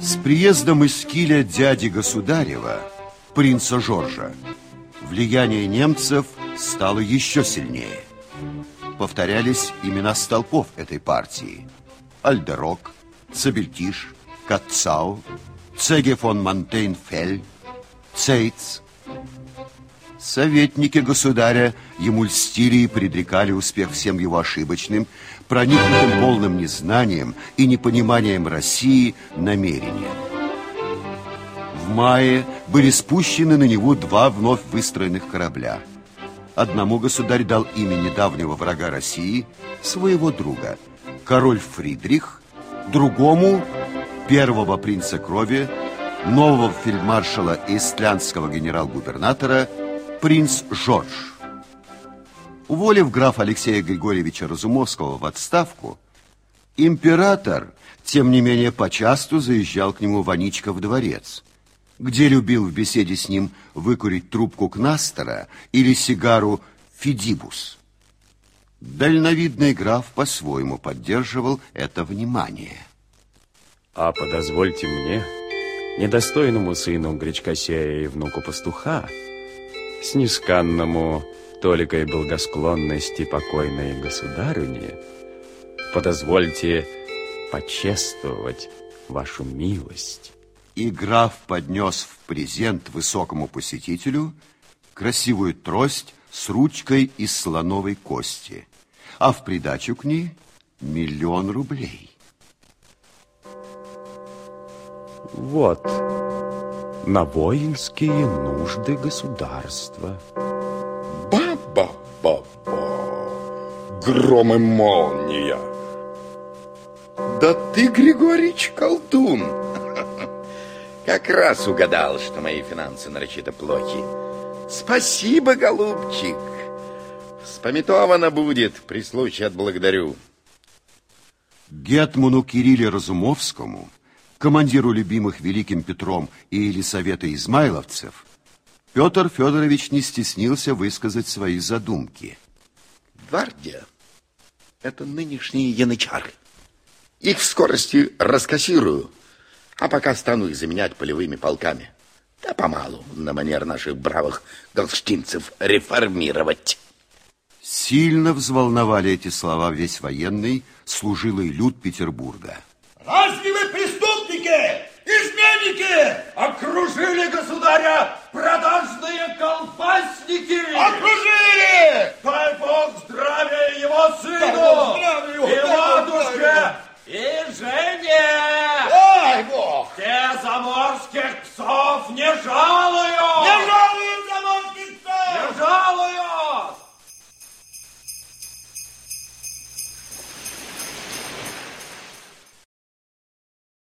С приездом из Киля дяди Государева, принца Жоржа, влияние немцев стало еще сильнее. Повторялись имена столпов этой партии. Альдерок, Цабельтиш, Катцау, Цеге фон Монтейнфель, Цейц. Советники государя ему льстили и предрекали успех всем его ошибочным, проникнутым полным незнанием и непониманием России намерениям. В мае были спущены на него два вновь выстроенных корабля. Одному государь дал имя недавнего врага России, своего друга, король Фридрих, другому первого принца крови, нового фельдмаршала и эстлянского генерал-губернатора принц Жорж. Уволив графа Алексея Григорьевича Разумовского в отставку, император, тем не менее, почасту заезжал к нему Ваничка в дворец, где любил в беседе с ним выкурить трубку Кнастера или сигару Фидибус. Дальновидный граф по-своему поддерживал это внимание. А подозвольте мне, недостойному сыну Гречкосея и внуку пастуха, снисканному толикой благосклонности покойной государыне, подозвольте почествовать вашу милость. И граф поднес в презент высокому посетителю красивую трость с ручкой из слоновой кости, а в придачу к ней миллион рублей. Вот, на воинские нужды государства. Ба-ба-ба-ба, гром и молния. Да ты, Григорич, колдун. Как раз угадал, что мои финансы нарочито плохи. Спасибо, голубчик. Вспомятовано будет, при случае отблагодарю. Гетману Кирилле Разумовскому, командиру любимых Великим Петром и Елисавета Измайловцев, Петр Федорович не стеснился высказать свои задумки. Гвардия — это нынешние янычары. Их в скорости раскассирую, а пока стану их заменять полевыми полками. Да помалу, на манер наших бравых галштинцев, реформировать. Сильно взволновали эти слова весь военный, служилый люд Петербурга. Разве преступники, изменники, окружили государя продажные колбасники? Окружили! Дай Бог здравия его сыну, его, и матушке, и жене. Дай Бог! Те заморских псов не жаль.